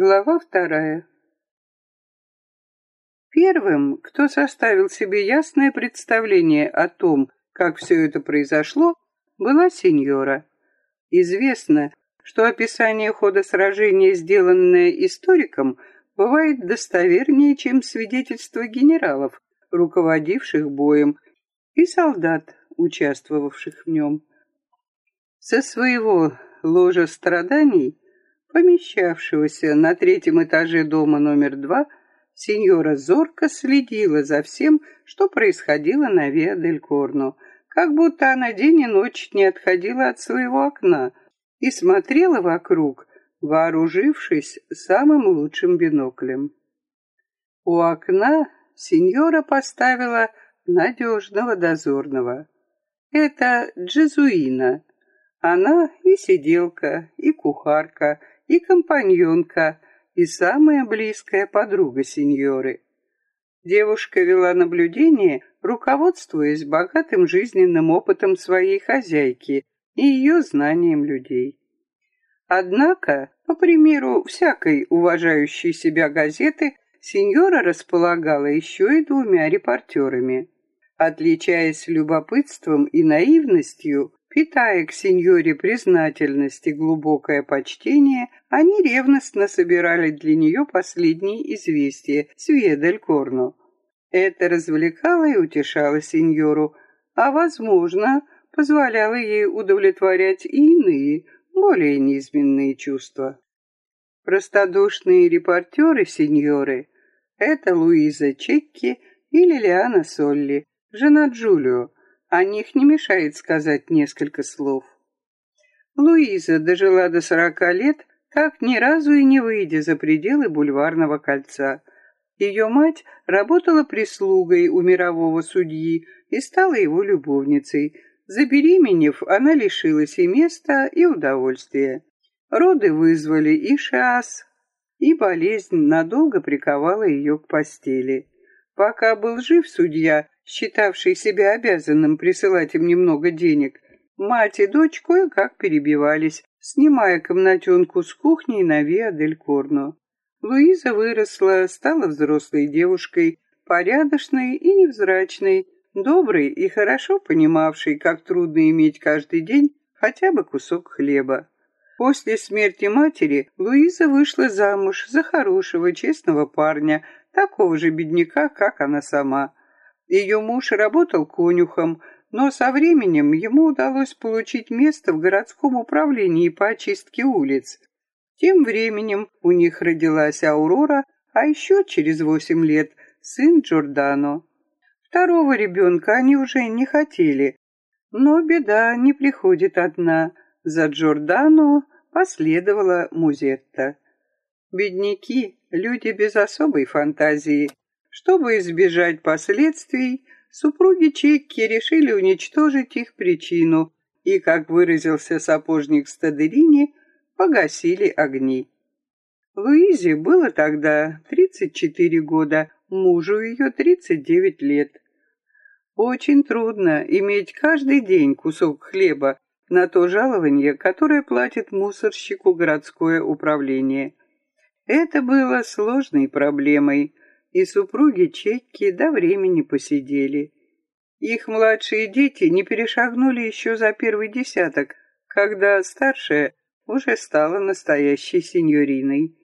Глава вторая. Первым, кто составил себе ясное представление о том, как все это произошло, была сеньора. Известно, что описание хода сражения, сделанное историком, бывает достовернее, чем свидетельство генералов, руководивших боем, и солдат, участвовавших в нем. Со своего ложа страданий помещавшегося на третьем этаже дома номер два, сеньора зорко следила за всем, что происходило на Виа-дель-Корно, как будто она день и ночь не отходила от своего окна и смотрела вокруг, вооружившись самым лучшим биноклем. У окна сеньора поставила надежного дозорного. Это Джезуина. Она и сиделка, и кухарка, и компаньонка, и самая близкая подруга сеньоры. Девушка вела наблюдение, руководствуясь богатым жизненным опытом своей хозяйки и ее знанием людей. Однако, по примеру всякой уважающей себя газеты, сеньора располагала еще и двумя репортерами. Отличаясь любопытством и наивностью, Питая к сеньоре признательность и глубокое почтение, они ревностно собирали для нее последние известия с. Это развлекало и утешало сеньору, а, возможно, позволяло ей удовлетворять и иные, более низменные чувства. Простодушные репортеры сеньоры — это Луиза Чекки и Лилиана Солли, жена Джулио, о них не мешает сказать несколько слов. Луиза дожила до сорока лет, так ни разу и не выйдя за пределы бульварного кольца. Ее мать работала прислугой у мирового судьи и стала его любовницей. Забеременев, она лишилась и места, и удовольствия. Роды вызвали и шас, и болезнь надолго приковала ее к постели. Пока был жив судья, считавший себя обязанным присылать им немного денег, мать и дочь кое-как перебивались, снимая комнатенку с кухней на Виа-дель-Корно. Луиза выросла, стала взрослой девушкой, порядочной и невзрачной, доброй и хорошо понимавшей, как трудно иметь каждый день хотя бы кусок хлеба. После смерти матери Луиза вышла замуж за хорошего, честного парня, такого же бедняка, как она сама. Ее муж работал конюхом, но со временем ему удалось получить место в городском управлении по очистке улиц. Тем временем у них родилась Аурора, а еще через восемь лет сын Джордано. Второго ребенка они уже не хотели, но беда не приходит одна. За Джордано последовала Музетта. Бедняки, люди без особой фантазии, чтобы избежать последствий, супруги Чекки решили уничтожить их причину и, как выразился сапожник Стадерини, погасили огни. Луизе было тогда 34 года, мужу ее 39 лет. Очень трудно иметь каждый день кусок хлеба на то жалование, которое платит мусорщику городское управление. Это было сложной проблемой, и супруги Чекки до времени посидели. Их младшие дети не перешагнули еще за первый десяток, когда старшая уже стала настоящей сеньориной.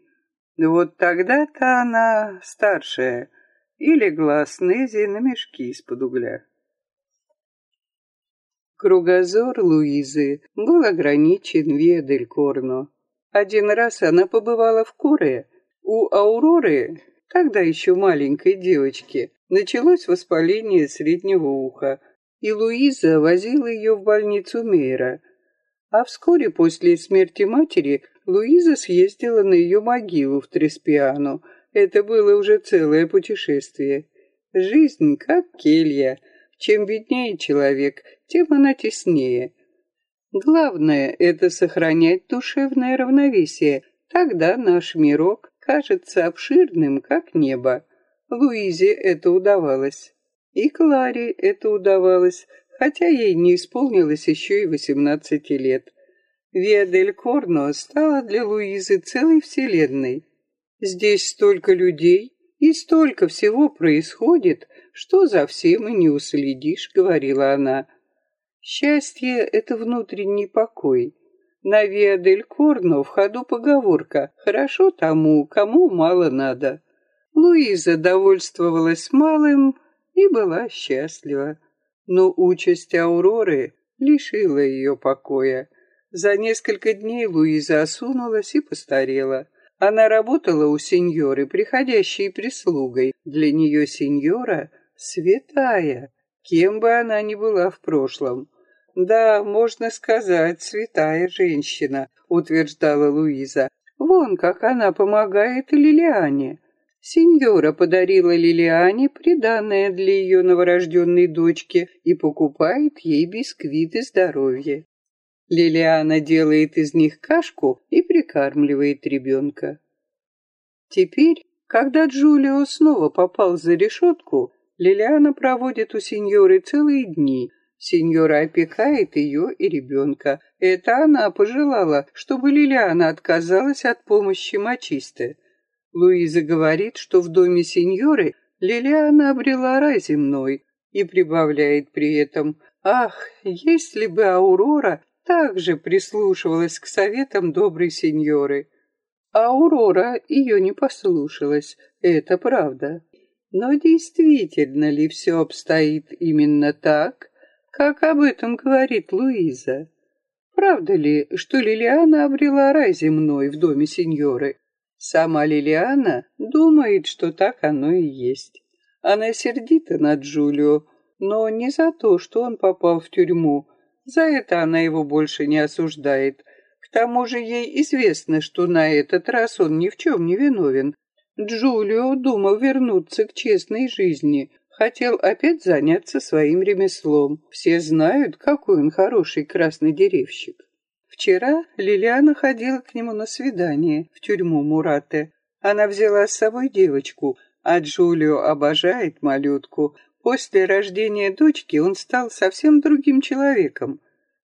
Вот тогда-то она старшая и легла с Нези на мешки из-под угля. Кругозор Луизы был ограничен Виа-дель-Корно. Один раз она побывала в Куре. У Ауроры тогда еще маленькой девочки, началось воспаление среднего уха, и Луиза возила ее в больницу Мейра. А вскоре после смерти матери Луиза съездила на ее могилу в Треспиано. Это было уже целое путешествие. Жизнь как келья. Чем беднее человек, тем она теснее. Главное — это сохранять душевное равновесие. Тогда наш мирок кажется обширным, как небо. Луизе это удавалось. И Кларе это удавалось, хотя ей не исполнилось еще и восемнадцати лет. Виа дель Корно стала для Луизы целой вселенной. Здесь столько людей и столько всего происходит, что за всем и не уследишь, говорила она. Счастье — это внутренний покой. На Виа-дель-Корно в ходу поговорка «хорошо тому, кому мало надо». Луиза довольствовалась малым и была счастлива. Но участь Ауроры лишила ее покоя. За несколько дней Луиза осунулась и постарела. Она работала у сеньоры, приходящей прислугой. Для нее сеньора — святая, кем бы она ни была в прошлом. «Да, можно сказать, святая женщина», — утверждала Луиза. «Вон как она помогает Лилиане». Сеньора подарила Лилиане приданное для ее новорожденной дочки и покупает ей бисквиты здоровья. Лилиана делает из них кашку и прикармливает ребенка. Теперь, когда Джулио снова попал за решетку, Лилиана проводит у сеньоры целые дни. Сеньора опекает ее и ребенка. Это она пожелала, чтобы Лилиана отказалась от помощи мачисты. Луиза говорит, что в доме сеньоры Лилиана обрела рай земной и прибавляет при этом «Ах, если бы Аурора также прислушивалась к советам доброй сеньоры. Аурора ее не послушалась, это правда. Но действительно ли все обстоит именно так, как об этом говорит Луиза? Правда ли, что Лилиана обрела рай земной в доме сеньоры? Сама Лилиана думает, что так оно и есть. Она сердита на Джулио, но не за то, что он попал в тюрьму, за это она его больше не осуждает. К тому же ей известно, что на этот раз он ни в чем не виновен. Джулио думал вернуться к честной жизни, хотел опять заняться своим ремеслом. Все знают, какой он хороший красный деревщик. Вчера Лилиана ходила к нему на свидание в тюрьму Мурате. Она взяла с собой девочку, а Джулио обожает малютку. После рождения дочки он стал совсем другим человеком.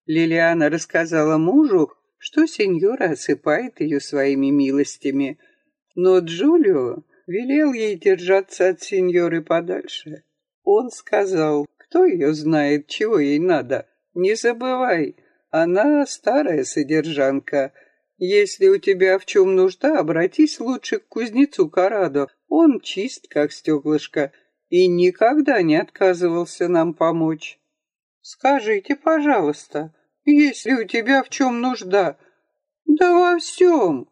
Лилиана рассказала мужу, что сеньора осыпает ее своими милостями. Но Джулио велел ей держаться от сеньоры подальше. Он сказал, кто ее знает, чего ей надо. Не забывай, она старая содержанка. Если у тебя в чем нужда, обратись лучше к кузнецу Карадо. Он чист, как стеклышко, и никогда не отказывался нам помочь. Скажите, пожалуйста, если у тебя в чем нужда? Да во всем.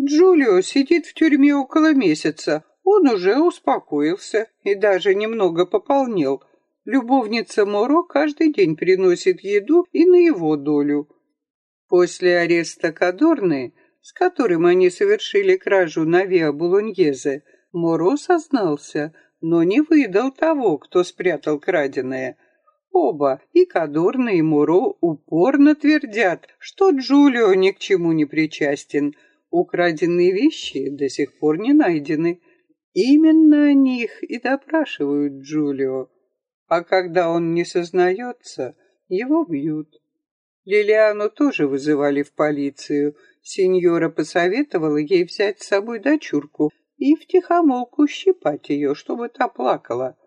Джулио сидит в тюрьме около месяца. Он уже успокоился и даже немного пополнел. Любовница Моро каждый день приносит еду и на его долю. После ареста Кадорны, с которым они совершили кражу на Виа Булоньезе, Моро сознался – но не выдал того, кто спрятал краденое. Оба, и Кадорна, и Муро, упорно твердят, что Джулио ни к чему не причастен. Украденные вещи до сих пор не найдены. Именно о них и допрашивают Джулио. А когда он не сознается, его бьют. Лилиану тоже вызывали в полицию. Сеньора посоветовала ей взять с собой дочурку, и втихомолку щипать ее, чтобы та плакала.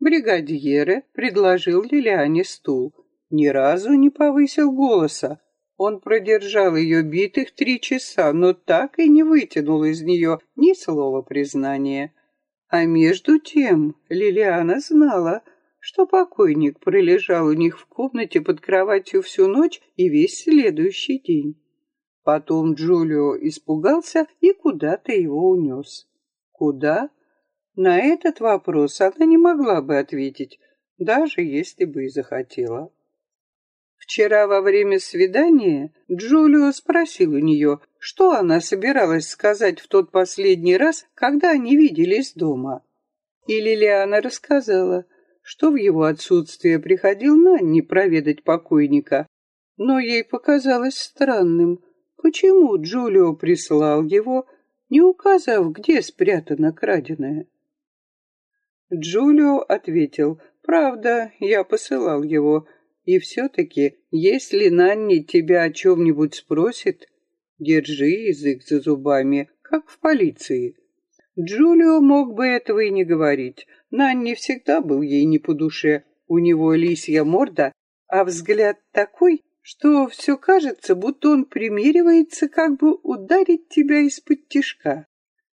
Бригадьеры предложил Лилиане стул. Ни разу не повысил голоса. Он продержал ее битых три часа, но так и не вытянул из нее ни слова признания. А между тем Лилиана знала, что покойник пролежал у них в комнате под кроватью всю ночь и весь следующий день. Потом Джулио испугался и куда-то его унес. Куда? На этот вопрос она не могла бы ответить, даже если бы и захотела. Вчера во время свидания Джулио спросил у нее, что она собиралась сказать в тот последний раз, когда они виделись дома. И Лилиана рассказала, что в его отсутствие приходил Нанни проведать покойника, но ей показалось странным, почему Джулио прислал его, не указав, где спрятано краденое. Джулио ответил, «Правда, я посылал его, и все-таки, если Нанни тебя о чем-нибудь спросит, держи язык за зубами, как в полиции. Джулио мог бы этого и не говорить. Нанни всегда был ей не по душе. У него лисья морда, а взгляд такой, что все кажется, будто он примеривается как бы ударить тебя из-под тишка.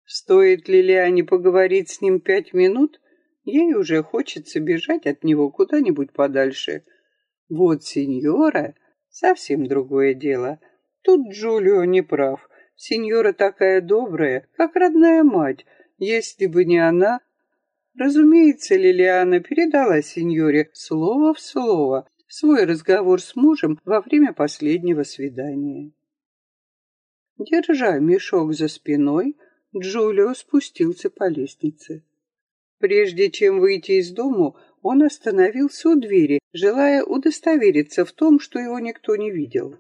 Стоит ли Лиане поговорить с ним пять минут, ей уже хочется бежать от него куда-нибудь подальше. Вот сеньора — совсем другое дело. Тут Джулио не прав. Сеньора такая добрая, как родная мать. Если бы не она... Разумеется, Лилиана передала сеньоре слово в слово свой разговор с мужем во время последнего свидания. Держа мешок за спиной, Джулио спустился по лестнице. Прежде чем выйти из дому, он остановился у двери, желая удостовериться в том, что его никто не видел.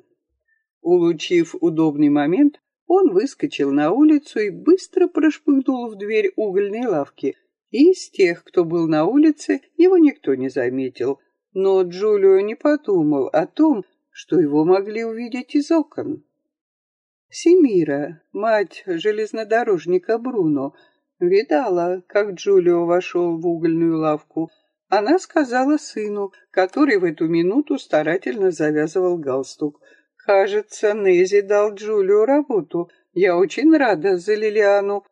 Улучив удобный момент, он выскочил на улицу и быстро прошмыгнул в дверь угольной лавки. Из тех, кто был на улице, его никто не заметил, но Джулио не подумал о том, что его могли увидеть из окон. Семира, мать железнодорожника Бруно, видала, как Джулио вошел в угольную лавку. Она сказала сыну, который в эту минуту старательно завязывал галстук. «Кажется, Нези дал Джулио работу. Я очень рада за Лилиану».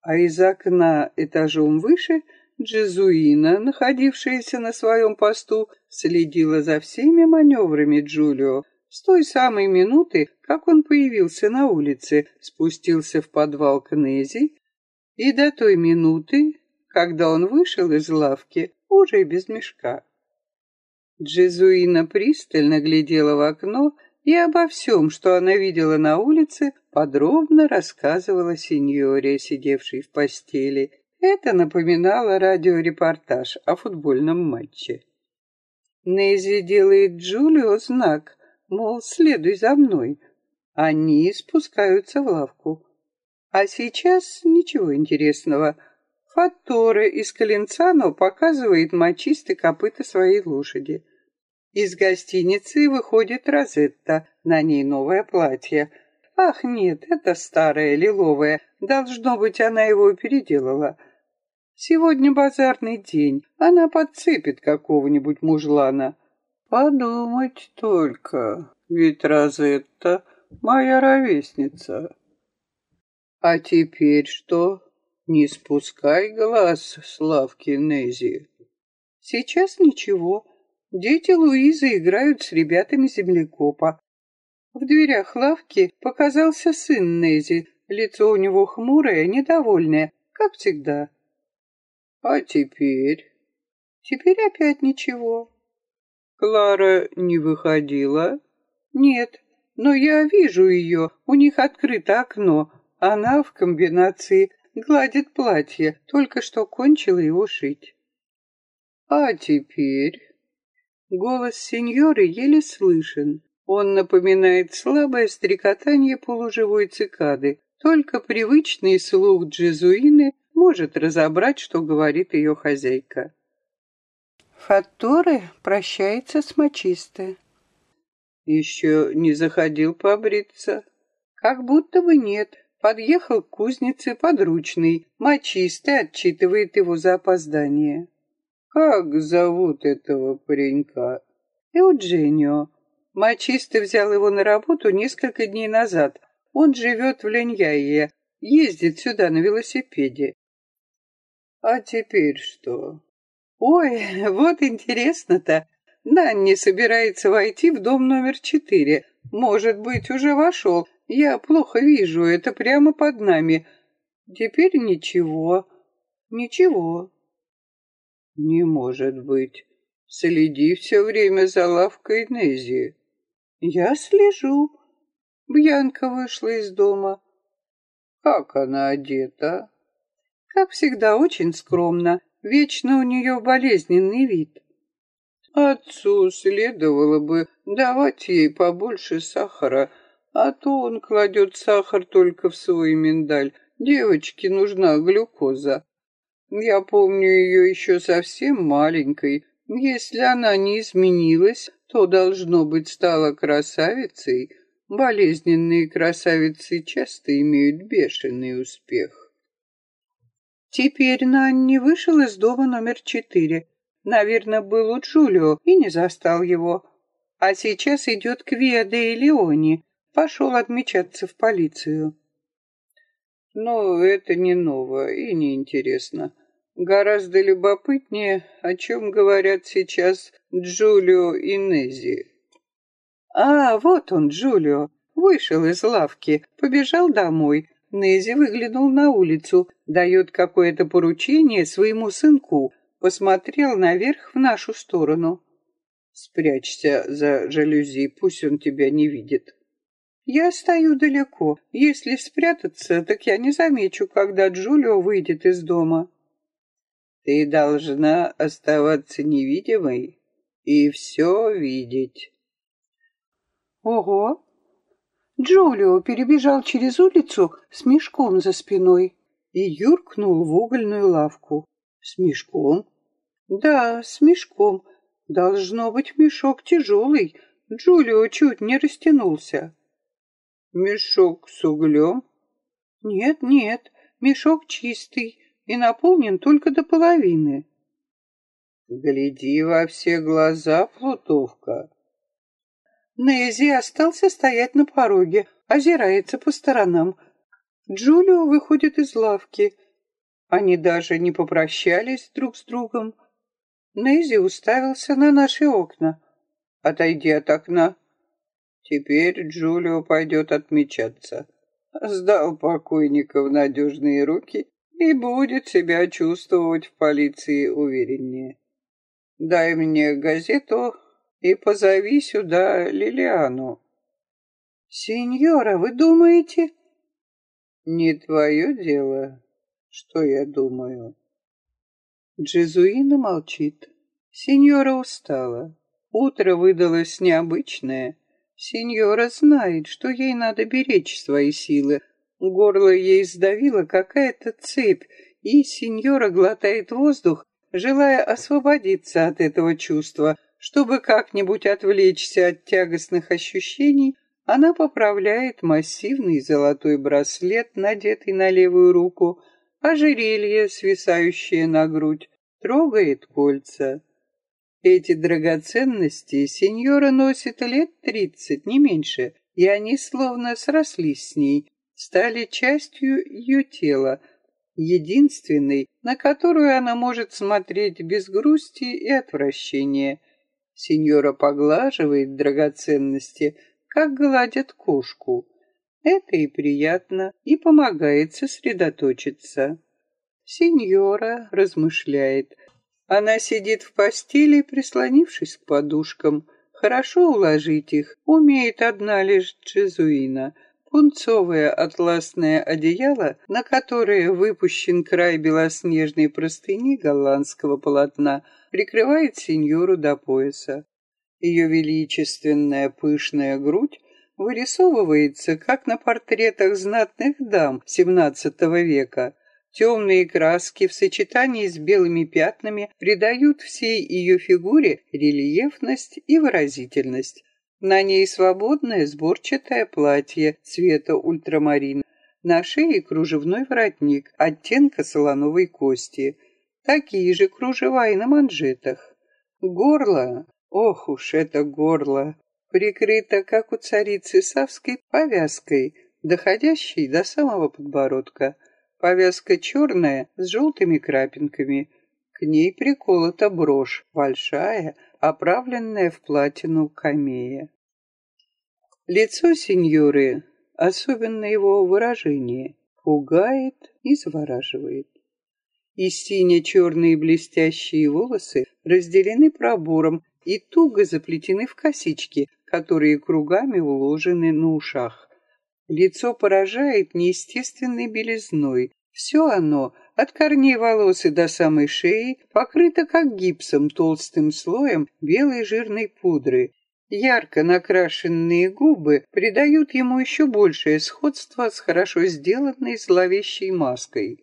А из окна этажом выше Джезуина, находившаяся на своем посту, следила за всеми маневрами Джулио, с той самой минуты, как он появился на улице, спустился в подвал Кнези, и до той минуты, когда он вышел из лавки, уже без мешка. Джезуина пристально глядела в окно и обо всем, что она видела на улице, подробно рассказывала сеньоре, сидевшей в постели. Это напоминало радиорепортаж о футбольном матче. Нейзи делает Джулио знак, мол, следуй за мной. Они спускаются в лавку. А сейчас ничего интересного. Фатторе из Калинцано показывает мочисты копыта своей лошади. Из гостиницы выходит Розетта, на ней новое платье. Ах, нет, это старое, лиловое. Должно быть, она его переделала. Сегодня базарный день. Она подцепит какого-нибудь мужлана. Подумать только, ведь Розетта моя ровесница. А теперь что? Не спускай глаз с лавки Нези. Сейчас ничего. Дети Луизы играют с ребятами землекопа. В дверях лавки показался сын Нези. Лицо у него хмурое, недовольное, как всегда. А теперь? Теперь опять ничего. Клара не выходила? Нет, но я вижу ее, у них открыто окно. Она в комбинации гладит платье, только что кончила его шить. А теперь... Голос сеньоры еле слышен. Он напоминает слабое стрекотание полуживой цикады. Только привычный слух Джезуины может разобрать, что говорит ее хозяйка. Фатторе прощается с мочистой. Еще не заходил побриться. Как будто бы нет. Подъехал к кузнице подручный. Мочистый отчитывает его за опоздание. Как зовут этого паренька? Eugenio. Мочистый взял его на работу несколько дней назад. Он живет в Леньяе, ездит сюда на велосипеде. А теперь что? Ой, вот интересно-то. Нанни собирается войти в дом номер четыре. Может быть, уже вошел. Я плохо вижу, это прямо под нами. Теперь ничего. Ничего. Не может быть. Следи все время за лавкой Нези. Я слежу. Бьянка вышла из дома. Как она одета? Как всегда, очень скромно. Вечно у нее болезненный вид. Отцу следовало бы давать ей побольше сахара, а то он кладет сахар только в свой миндаль. Девочке нужна глюкоза. Я помню ее еще совсем маленькой. Если она не изменилась, то, должно быть, стала красавицей. Болезненные красавицы часто имеют бешеный успех. Теперь Нанни вышел из дома номер четыре. Наверное, был у Джулио и не застал его. А сейчас идет к Виа де Леоне. Пошел отмечаться в полицию. Но это не ново и не интересно. Гораздо любопытнее, о чем говорят сейчас Джулио и Нези. А, вот он, Джулио. Вышел из лавки, побежал домой. Нези выглянул на улицу, дает какое-то поручение своему сынку. Посмотрел наверх в нашу сторону. Спрячься за жалюзи, пусть он тебя не видит. Я стою далеко. Если спрятаться, так я не замечу, когда Джулио выйдет из дома. Ты должна оставаться невидимой и все видеть. Ого! Джулио перебежал через улицу с мешком за спиной и юркнул в угольную лавку. С мешком? Да, с мешком. Должно быть, мешок тяжелый. Джулио чуть не растянулся. Мешок с углем? Нет, нет, мешок чистый и наполнен только до половины. Гляди во все глаза, плутовка. Нези остался стоять на пороге, озирается по сторонам. Джулио выходит из лавки. Они даже не попрощались друг с другом. Нези уставился на наши окна. «Отойди от окна». Теперь Джулио пойдет отмечаться. Сдал покойника в надежные руки и будет себя чувствовать в полиции увереннее. Дай мне газету и позови сюда Лилиану. Сеньора, вы думаете? Не твое дело, что я думаю. Джезуина молчит. Сеньора устала. Утро выдалось необычное. Сеньора знает, что ей надо беречь свои силы. Горло ей сдавило какая-то цепь, и сеньора глотает воздух, желая освободиться от этого чувства, чтобы как-нибудь отвлечься от тягостных ощущений, она поправляет массивный золотой браслет, надетый на левую руку, ожерелье, свисающее на грудь, трогает кольца. Эти драгоценности сеньора носит лет тридцать, не меньше, и они словно срослись с ней, стали частью ее тела, единственной, на которую она может смотреть без грусти и отвращения – Сеньора поглаживает драгоценности, как гладят кошку. Это и приятно, и помогает сосредоточиться. Сеньора размышляет. Она сидит в постели, прислонившись к подушкам. Хорошо уложить их умеет одна лишь Джезуина. Пунцовое атласное одеяло, на которое выпущен край белоснежной простыни голландского полотна, прикрывает сеньору до пояса. Ее величественная пышная грудь вырисовывается, как на портретах знатных дам XVII века. Темные краски в сочетании с белыми пятнами придают всей ее фигуре рельефность и выразительность. На ней свободное сборчатое платье цвета ультрамарин. На шее кружевной воротник оттенка солоновой кости – Такие же кружева и на манжетах. Горло, ох уж это горло, прикрыто, как у царицы Савской, повязкой, доходящей до самого подбородка. Повязка черная с желтыми крапинками. К ней приколота брошь, большая, оправленная в платину камея. Лицо сеньоры, особенно его выражение, пугает и завораживает и сине-черные блестящие волосы разделены пробором и туго заплетены в косички, которые кругами уложены на ушах. Лицо поражает неестественной белизной. Все оно, от корней волос и до самой шеи, покрыто как гипсом толстым слоем белой жирной пудры. Ярко накрашенные губы придают ему еще большее сходство с хорошо сделанной зловещей маской.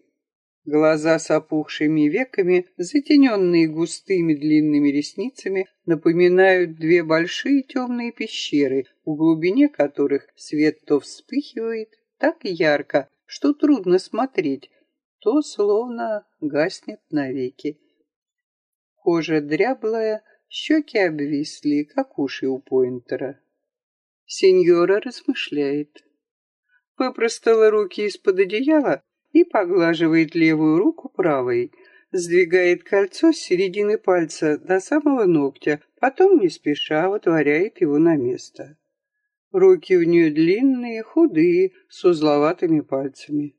Глаза с опухшими веками, затененные густыми длинными ресницами, напоминают две большие темные пещеры, в глубине которых свет то вспыхивает так ярко, что трудно смотреть, то словно гаснет навеки. Кожа дряблая, щеки обвисли, как уши у поинтера. Сеньора размышляет. Выпростала руки из-под одеяла и поглаживает левую руку правой, сдвигает кольцо с середины пальца до самого ногтя, потом не спеша вытворяет его на место. Руки у нее длинные, худые, с узловатыми пальцами.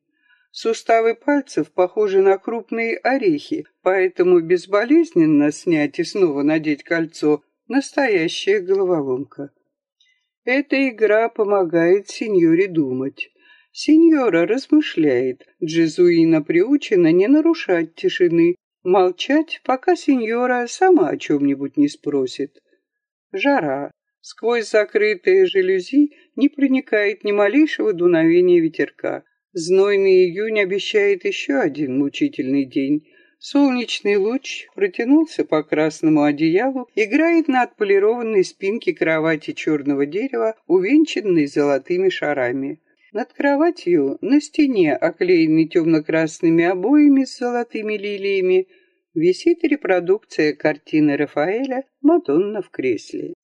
Суставы пальцев похожи на крупные орехи, поэтому безболезненно снять и снова надеть кольцо – настоящая головоломка. Эта игра помогает сеньоре думать. Сеньора размышляет. Джезуина приучена не нарушать тишины, молчать, пока сеньора сама о чем-нибудь не спросит. Жара. Сквозь закрытые жалюзи не проникает ни малейшего дуновения ветерка. Знойный июнь обещает еще один мучительный день. Солнечный луч протянулся по красному одеялу, играет на отполированной спинке кровати черного дерева, увенчанной золотыми шарами. Над кроватью, на стене, оклеенной темно-красными обоями с золотыми лилиями, висит репродукция картины Рафаэля «Мадонна в кресле».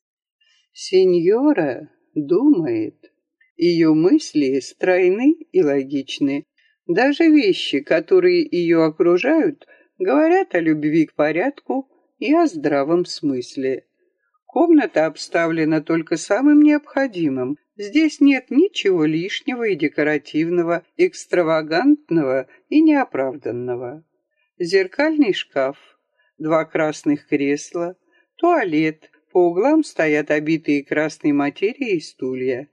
Сеньора думает. Ее мысли стройны и логичны. Даже вещи, которые ее окружают, говорят о любви к порядку и о здравом смысле. Комната обставлена только самым необходимым, Здесь нет ничего лишнего и декоративного, экстравагантного и неоправданного. Зеркальный шкаф, два красных кресла, туалет, по углам стоят обитые красной материей стулья.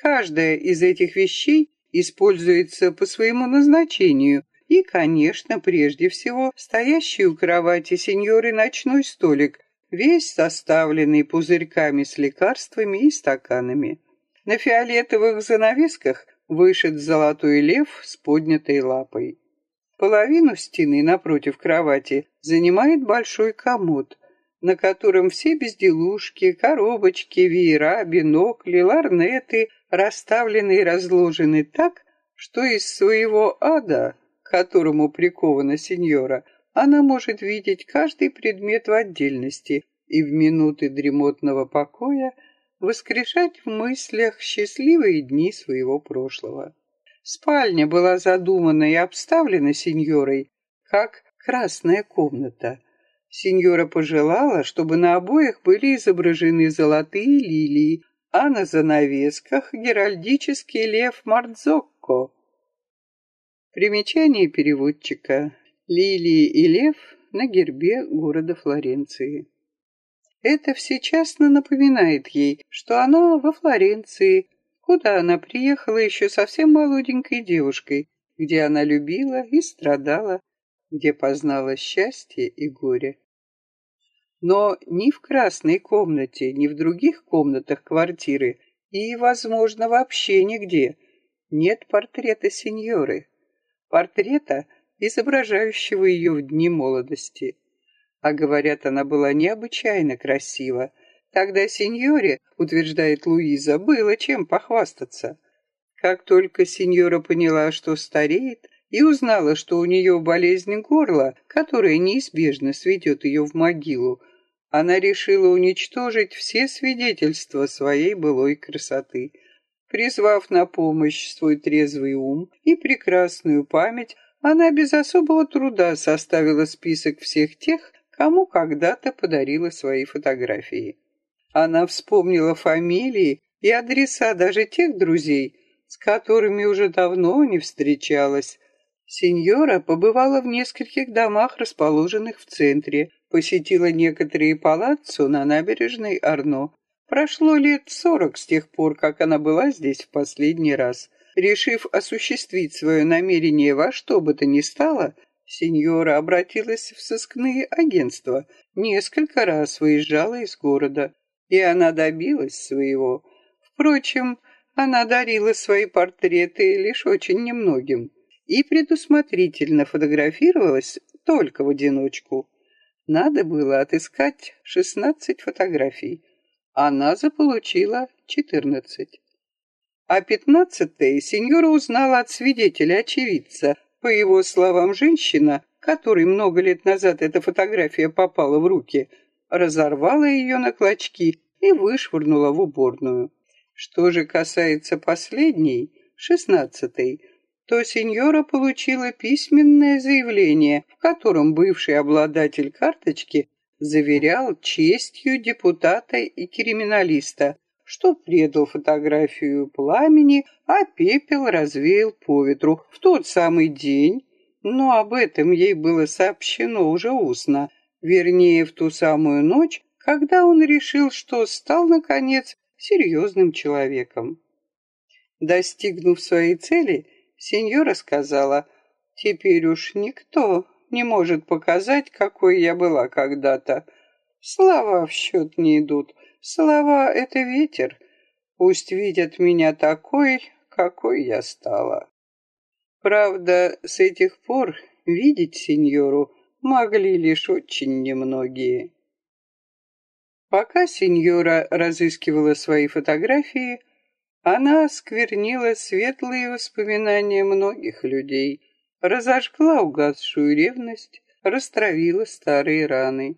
Каждая из этих вещей используется по своему назначению, и, конечно, прежде всего, стоящий у кровати сеньоры ночной столик, весь составленный пузырьками с лекарствами и стаканами. На фиолетовых занавесках вышит золотой лев с поднятой лапой. Половину стены напротив кровати занимает большой комод, на котором все безделушки, коробочки, веера, бинокли, ларнеты расставлены и разложены так, что из своего ада, к которому прикована сеньора, она может видеть каждый предмет в отдельности и в минуты дремотного покоя воскрешать в мыслях счастливые дни своего прошлого. Спальня была задумана и обставлена сеньорой, как красная комната. Сеньора пожелала, чтобы на обоях были изображены золотые лилии, а на занавесках геральдический лев Мардзокко. Примечание переводчика. Лилии и лев на гербе города Флоренции. Это всечасно напоминает ей, что она во Флоренции, куда она приехала еще совсем молоденькой девушкой, где она любила и страдала, где познала счастье и горе. Но ни в красной комнате, ни в других комнатах квартиры и, возможно, вообще нигде нет портрета сеньоры, портрета, изображающего ее в дни молодости. А говорят, она была необычайно красива. Тогда сеньоре, утверждает Луиза, было чем похвастаться. Как только сеньора поняла, что стареет, и узнала, что у нее болезнь горла, которая неизбежно сведет ее в могилу, она решила уничтожить все свидетельства своей былой красоты. Призвав на помощь свой трезвый ум и прекрасную память, она без особого труда составила список всех тех, кому когда-то подарила свои фотографии. Она вспомнила фамилии и адреса даже тех друзей, с которыми уже давно не встречалась. Сеньора побывала в нескольких домах, расположенных в центре, посетила некоторые палаццо на набережной Арно. Прошло лет сорок с тех пор, как она была здесь в последний раз. Решив осуществить свое намерение во что бы то ни стало, Сеньора обратилась в сыскные агентства, несколько раз выезжала из города, и она добилась своего. Впрочем, она дарила свои портреты лишь очень немногим. и предусмотрительно фотографировалась только в одиночку. Надо было отыскать 16 фотографий. Она заполучила 14. А пятнадцатое сеньора узнала от свидетеля-очевидца. По его словам, женщина, которой много лет назад эта фотография попала в руки, разорвала ее на клочки и вышвырнула в уборную. Что же касается последней, шестнадцатой, то сеньора получила письменное заявление, в котором бывший обладатель карточки заверял честью депутата и криминалиста, что предал фотографию пламени, а пепел развеял по ветру в тот самый день, но об этом ей было сообщено уже устно, вернее, в ту самую ночь, когда он решил, что стал, наконец, серьезным человеком. Достигнув своей цели, сеньора сказала, «Теперь уж никто не может показать, какой я была когда-то. Слова в счет не идут, Слова — это ветер. Пусть видят меня такой, какой я стала. Правда, с этих пор видеть сеньору могли лишь очень немногие. Пока сеньора разыскивала свои фотографии, она осквернила светлые воспоминания многих людей, разожгла угасшую ревность, растравила старые раны.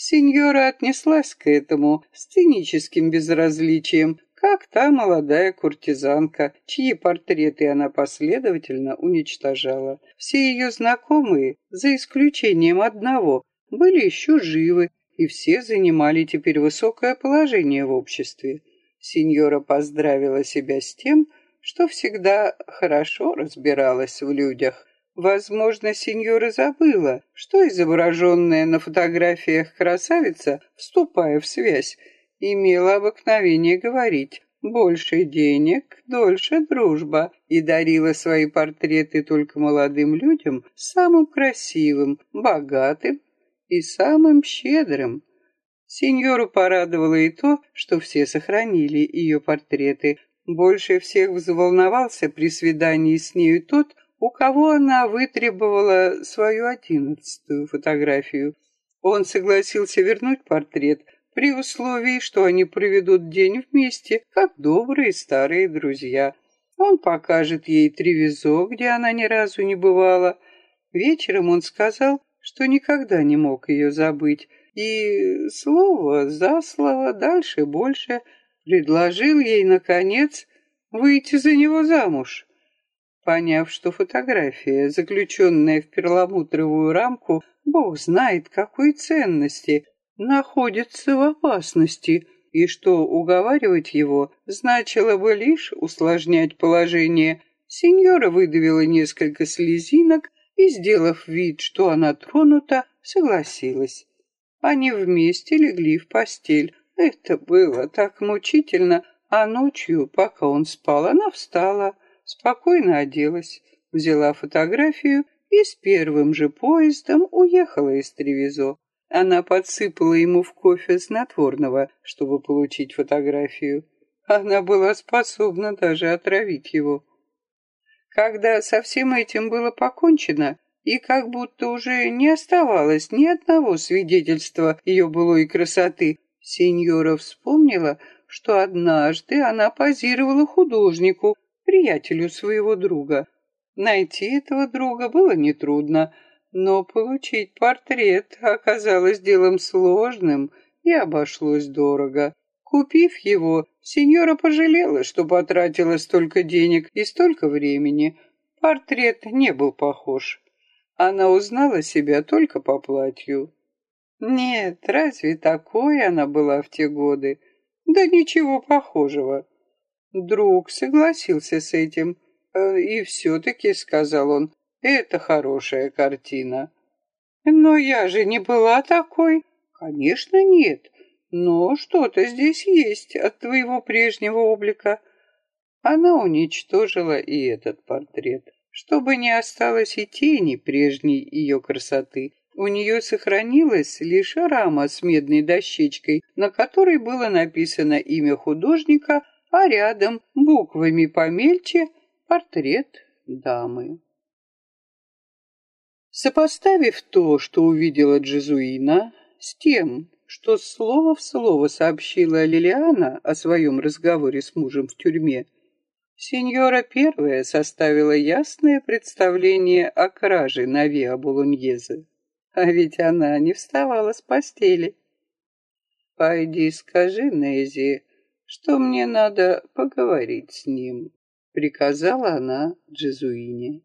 Сеньора отнеслась к этому с циническим безразличием, как та молодая куртизанка, чьи портреты она последовательно уничтожала. Все ее знакомые, за исключением одного, были еще живы, и все занимали теперь высокое положение в обществе. Сеньора поздравила себя с тем, что всегда хорошо разбиралась в людях. Возможно, сеньора забыла, что изображенная на фотографиях красавица, вступая в связь, имела обыкновение говорить «больше денег, дольше дружба» и дарила свои портреты только молодым людям, самым красивым, богатым и самым щедрым. Сеньору порадовало и то, что все сохранили ее портреты. Больше всех взволновался при свидании с нею тот, у кого она вытребовала свою одиннадцатую фотографию. Он согласился вернуть портрет при условии, что они проведут день вместе, как добрые старые друзья. Он покажет ей Тревизо, где она ни разу не бывала. Вечером он сказал, что никогда не мог ее забыть, и слово за слово, дальше больше, предложил ей, наконец, выйти за него замуж. Поняв, что фотография, заключенная в перламутровую рамку, бог знает какой ценности, находится в опасности, и что уговаривать его значило бы лишь усложнять положение, сеньора выдавила несколько слезинок и, сделав вид, что она тронута, согласилась. Они вместе легли в постель. Это было так мучительно, а ночью, пока он спал, она встала, спокойно оделась, взяла фотографию и с первым же поездом уехала из Тревизо. Она подсыпала ему в кофе снотворного, чтобы получить фотографию. Она была способна даже отравить его. Когда со всем этим было покончено, и как будто уже не оставалось ни одного свидетельства ее былой красоты, сеньора вспомнила, что однажды она позировала художнику, приятелю своего друга. Найти этого друга было нетрудно, но получить портрет оказалось делом сложным и обошлось дорого. Купив его, сеньора пожалела, что потратила столько денег и столько времени. Портрет не был похож. Она узнала себя только по платью. Нет, разве такой она была в те годы? Да ничего похожего. Друг согласился с этим. «Э, «И все-таки», — сказал он, — «это хорошая картина». «Но я же не была такой». «Конечно, нет. Но что-то здесь есть от твоего прежнего облика». Она уничтожила и этот портрет, чтобы не осталось и тени прежней ее красоты. У нее сохранилась лишь рама с медной дощечкой, на которой было написано имя художника, а рядом буквами помельче портрет дамы. Сопоставив то, что увидела Джезуина, с тем, что слово в слово сообщила Лилиана о своем разговоре с мужем в тюрьме, сеньора первая составила ясное представление о краже на Виа Болоньезе. А ведь она не вставала с постели. «Пойди скажи Нези, что мне надо поговорить с ним», — приказала она Джезуине.